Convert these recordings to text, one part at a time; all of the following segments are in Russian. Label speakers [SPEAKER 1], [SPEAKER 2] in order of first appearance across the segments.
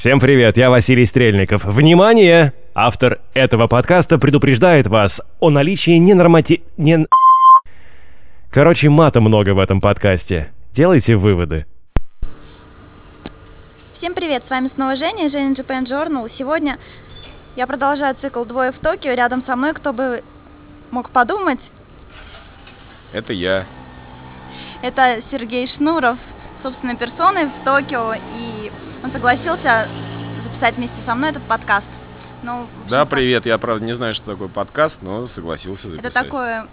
[SPEAKER 1] Всем привет, я Василий Стрельников. Внимание! Автор этого подкаста предупреждает вас о наличии ненормати... Не... Короче, мата много в этом подкасте. Делайте выводы.
[SPEAKER 2] Всем привет, с вами снова Женя, Женя Japan Journal. Сегодня я продолжаю цикл «Двое в Токио». Рядом со мной, кто бы мог подумать,
[SPEAKER 3] Это я.
[SPEAKER 2] это Сергей Шнуров, собственной персоной в Токио, и он согласился записать вместе со мной этот подкаст. Ну, в
[SPEAKER 3] Да, привет. Я, правда, не знаю, что такое подкаст, но согласился записать.
[SPEAKER 2] Это такое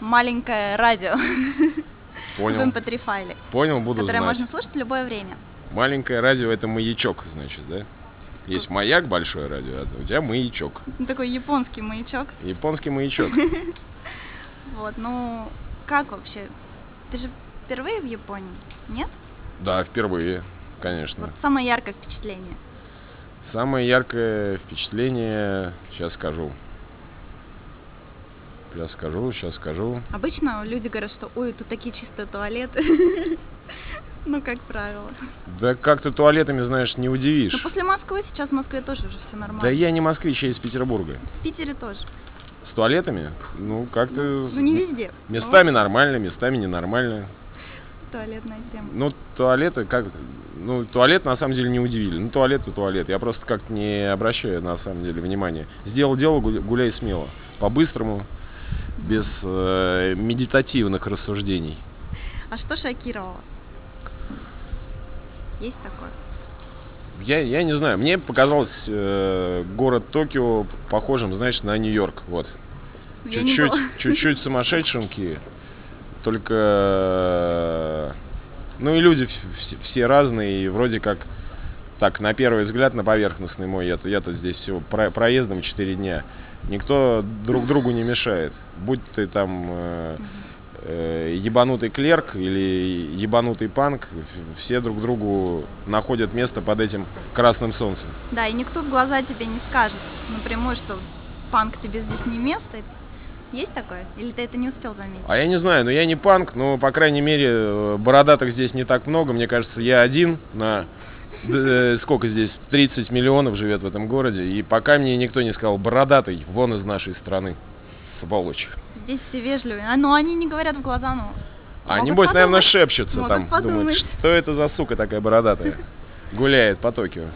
[SPEAKER 2] маленькое радио в
[SPEAKER 3] Понял.
[SPEAKER 2] mp3 файле,
[SPEAKER 3] Понял, буду
[SPEAKER 2] которое
[SPEAKER 3] знать.
[SPEAKER 2] можно слушать в любое время.
[SPEAKER 3] Маленькое радио — это маячок, значит, да? Есть маяк, большое радио, а у тебя маячок.
[SPEAKER 2] Ну, Такой японский маячок.
[SPEAKER 3] Японский маячок.
[SPEAKER 2] Вот, ну, как вообще? Ты же впервые в Японии, нет?
[SPEAKER 3] Да, впервые, конечно.
[SPEAKER 2] Вот самое яркое впечатление.
[SPEAKER 3] Самое яркое впечатление, сейчас скажу. Сейчас скажу, сейчас скажу.
[SPEAKER 2] Обычно люди говорят, что ой, тут такие чистые туалеты. Ну, как правило.
[SPEAKER 3] Да как ты туалетами, знаешь, не удивишь.
[SPEAKER 2] после Москвы сейчас в Москве тоже уже все нормально.
[SPEAKER 3] Да я не москвич, я из Петербурга.
[SPEAKER 2] В Питере тоже.
[SPEAKER 3] С туалетами? Ну, как-то...
[SPEAKER 2] Ну, не везде.
[SPEAKER 3] Местами нормально, местами ненормально.
[SPEAKER 2] Ну, туалетная тема.
[SPEAKER 3] Ну, туалеты, как... Ну, туалет на самом деле не удивили. Ну, туалет и туалет. Я просто как не обращаю на самом деле внимания. Сделал дело, гуля- гуляй смело. По-быстрому, без э, медитативных рассуждений.
[SPEAKER 2] А что шокировало? Есть такое?
[SPEAKER 3] Я, я не знаю, мне показалось э, город Токио похожим, знаешь, на Нью-Йорк. Вот. Чуть-чуть, чуть-чуть сумасшедшенькие. Только... э, Ну и люди все разные, и вроде как так, на первый взгляд, на поверхностный мой, я, я тут здесь всего про- проездом 4 дня. Никто друг другу не мешает. Будь ты там э, э, ебанутый клерк или ебанутый панк, все друг другу находят место под этим красным солнцем.
[SPEAKER 2] Да, и никто в глаза тебе не скажет напрямую, что панк тебе здесь не место. Есть такое? Или ты это не успел заметить?
[SPEAKER 3] А я не знаю, но я не панк, но, по крайней мере, э, бородатых здесь не так много. Мне кажется, я один на... э, Сколько здесь? 30 миллионов живет в этом городе. И пока мне никто не сказал, бородатый, вон из нашей страны. Сволочь.
[SPEAKER 2] Здесь все вежливые. А, ну, они не говорят в глаза, ну...
[SPEAKER 3] А
[SPEAKER 2] могут
[SPEAKER 3] небось, наверное, шепчутся
[SPEAKER 2] Могут
[SPEAKER 3] там. Думают, что это за сука такая бородатая? Гуляет по Токио.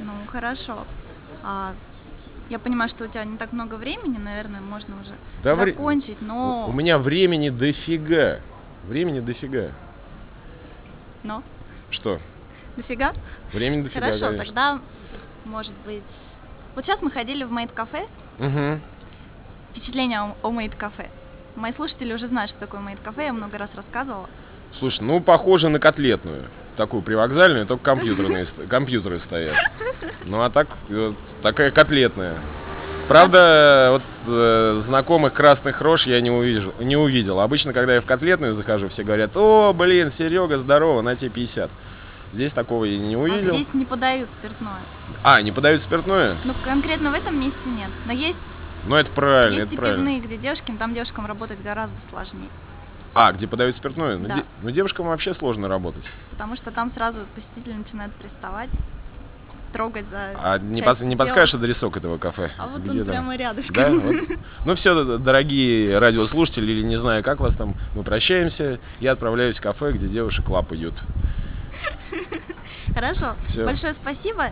[SPEAKER 2] Ну, хорошо. А, я понимаю, что у тебя не так много времени, наверное, можно уже
[SPEAKER 3] Да вре-
[SPEAKER 2] закончить, но...
[SPEAKER 3] У меня времени дофига. Времени дофига.
[SPEAKER 2] Но?
[SPEAKER 3] Что?
[SPEAKER 2] Дофига?
[SPEAKER 3] Времени дофига,
[SPEAKER 2] Хорошо,
[SPEAKER 3] конечно.
[SPEAKER 2] тогда, может быть... Вот сейчас мы ходили в мейд-кафе.
[SPEAKER 3] Мгм.
[SPEAKER 2] Впечатление о, о мейд-кафе. Мои слушатели уже знают, что такое мейд-кафе, я много раз рассказывала.
[SPEAKER 3] Слушай, ну похоже на котлетную. Такую привокзальную, только компьютерные, компьютеры стоят. Ну а так, вот, такая котлетная. Правда, вот э, знакомых красных рож я не увидел, не увидел. Обычно, когда я в котлетную захожу, все говорят, о, блин, Серега, здорово, на тебе 50. Здесь такого я не
[SPEAKER 2] А
[SPEAKER 3] увидел.
[SPEAKER 2] здесь не подают спиртное.
[SPEAKER 3] А, не подают спиртное?
[SPEAKER 2] Ну, конкретно в этом месте нет. Но есть,
[SPEAKER 3] Ну это правильно,
[SPEAKER 2] есть
[SPEAKER 3] это правильно.
[SPEAKER 2] пивные, где девушки, но там девушкам работать гораздо сложнее.
[SPEAKER 3] А, где подают спиртное? Ну,
[SPEAKER 2] Да.
[SPEAKER 3] де- ну девушкам вообще сложно работать.
[SPEAKER 2] Потому что там сразу посетители начинают приставать, трогать за
[SPEAKER 3] А не, пос- не подскажешь адресок этого кафе?
[SPEAKER 2] А вот
[SPEAKER 3] Где
[SPEAKER 2] он
[SPEAKER 3] там?
[SPEAKER 2] прямо рядышком.
[SPEAKER 3] Да? Вот. Ну все, дорогие радиослушатели, или не знаю, как вас там, мы прощаемся. Я отправляюсь в кафе, где девушек лапают.
[SPEAKER 2] Хорошо.
[SPEAKER 3] Всё.
[SPEAKER 2] Большое спасибо.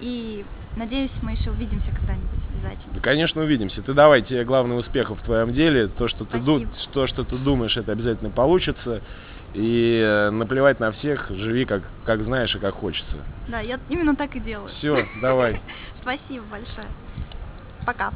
[SPEAKER 2] И надеюсь, мы еще увидимся когда-нибудь обязательно.
[SPEAKER 3] Конечно, увидимся. Ты давай, тебе главное успехов в твоем деле. То, что ты, ду- то, что ты думаешь, это обязательно получится. И э, наплевать на всех, живи как, как знаешь и как хочется.
[SPEAKER 2] Да, я именно так и делаю.
[SPEAKER 3] Все, давай.
[SPEAKER 2] Спасибо большое. Пока.